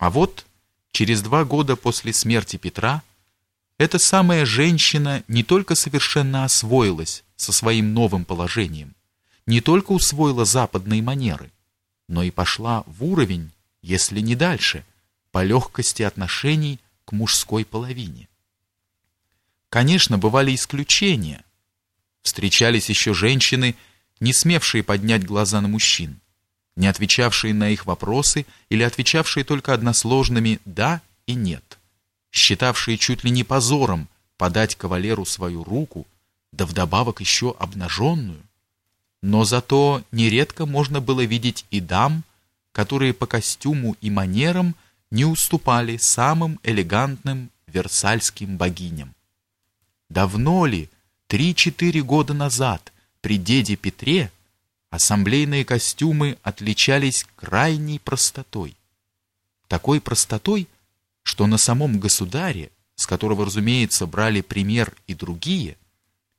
А вот через два года после смерти Петра эта самая женщина не только совершенно освоилась со своим новым положением, не только усвоила западные манеры, но и пошла в уровень, если не дальше, по легкости отношений к мужской половине. Конечно, бывали исключения. Встречались еще женщины, не смевшие поднять глаза на мужчин, не отвечавшие на их вопросы или отвечавшие только односложными «да» и «нет», считавшие чуть ли не позором подать кавалеру свою руку, да вдобавок еще обнаженную. Но зато нередко можно было видеть и дам, которые по костюму и манерам не уступали самым элегантным версальским богиням. Давно ли, три-четыре года назад, при деде Петре, ассамблейные костюмы отличались крайней простотой. Такой простотой, что на самом государе, с которого, разумеется, брали пример и другие,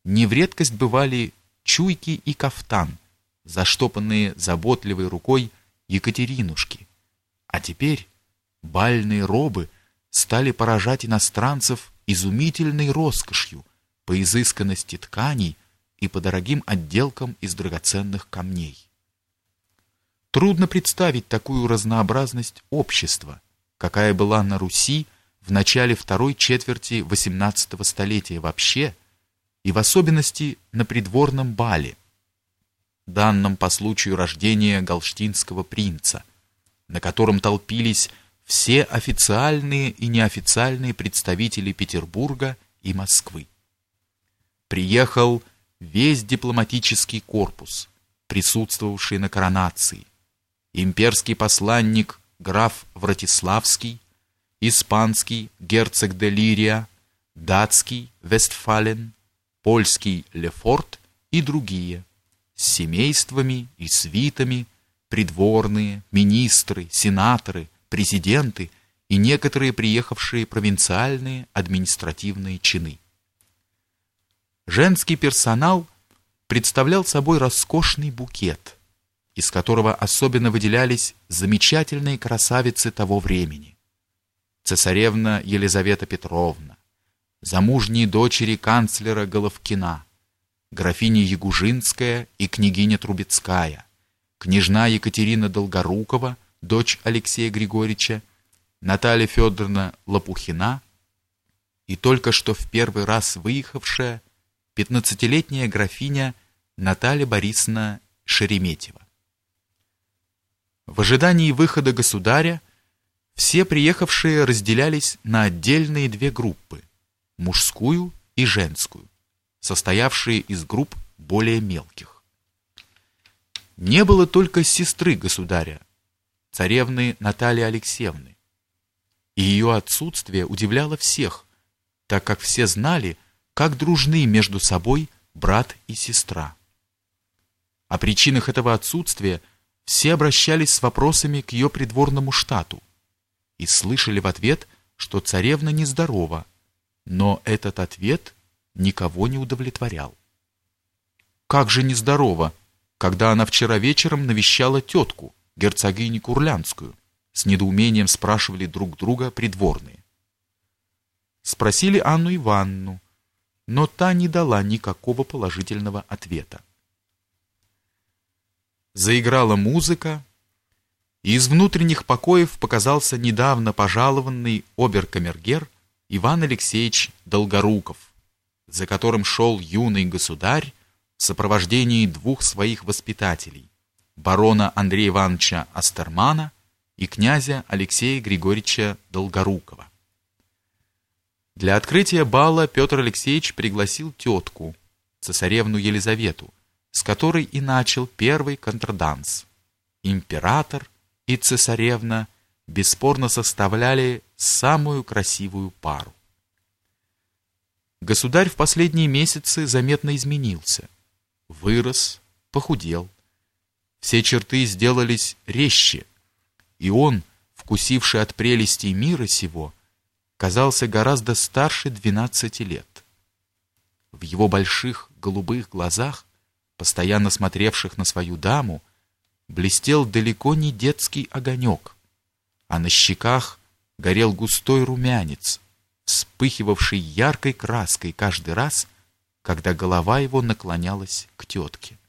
не в редкость бывали чуйки и кафтан, заштопанные заботливой рукой Екатеринушки. А теперь бальные робы стали поражать иностранцев изумительной роскошью по изысканности тканей и по дорогим отделкам из драгоценных камней. Трудно представить такую разнообразность общества, какая была на Руси в начале второй четверти XVIII столетия вообще, и в особенности на придворном бале, данном по случаю рождения галштинского принца, на котором толпились все официальные и неофициальные представители Петербурга и Москвы. Приехал весь дипломатический корпус, присутствовавший на коронации, имперский посланник граф Вратиславский, испанский герцог де Лирия, датский Вестфален, польский Лефорт и другие, с семействами и свитами, придворные, министры, сенаторы, президенты и некоторые приехавшие провинциальные административные чины. Женский персонал представлял собой роскошный букет, из которого особенно выделялись замечательные красавицы того времени. Цесаревна Елизавета Петровна, замужние дочери канцлера Головкина, графиня Ягужинская и княгиня Трубецкая, княжна Екатерина Долгорукова, дочь Алексея Григорьевича, Наталья Федоровна Лопухина и только что в первый раз выехавшая пятнадцатилетняя графиня Наталья Борисовна Шереметьева. В ожидании выхода государя все приехавшие разделялись на отдельные две группы – мужскую и женскую, состоявшие из групп более мелких. Не было только сестры государя, царевны Натальи Алексеевны, и ее отсутствие удивляло всех, так как все знали – как дружны между собой брат и сестра. О причинах этого отсутствия все обращались с вопросами к ее придворному штату и слышали в ответ, что царевна нездорова, но этот ответ никого не удовлетворял. Как же нездорова, когда она вчера вечером навещала тетку, герцогиню Курлянскую? С недоумением спрашивали друг друга придворные. Спросили Анну Ивановну, но та не дала никакого положительного ответа. Заиграла музыка, и из внутренних покоев показался недавно пожалованный оберкамергер Иван Алексеевич Долгоруков, за которым шел юный государь в сопровождении двух своих воспитателей, барона Андрея Ивановича Астермана и князя Алексея Григорьевича Долгорукова. Для открытия бала Петр Алексеевич пригласил тетку, цесаревну Елизавету, с которой и начал первый контрданс. Император и цесаревна бесспорно составляли самую красивую пару. Государь в последние месяцы заметно изменился. Вырос, похудел. Все черты сделались резче, и он, вкусивший от прелестей мира сего, казался гораздо старше 12 лет. В его больших голубых глазах, постоянно смотревших на свою даму, блестел далеко не детский огонек, а на щеках горел густой румянец, вспыхивавший яркой краской каждый раз, когда голова его наклонялась к тетке.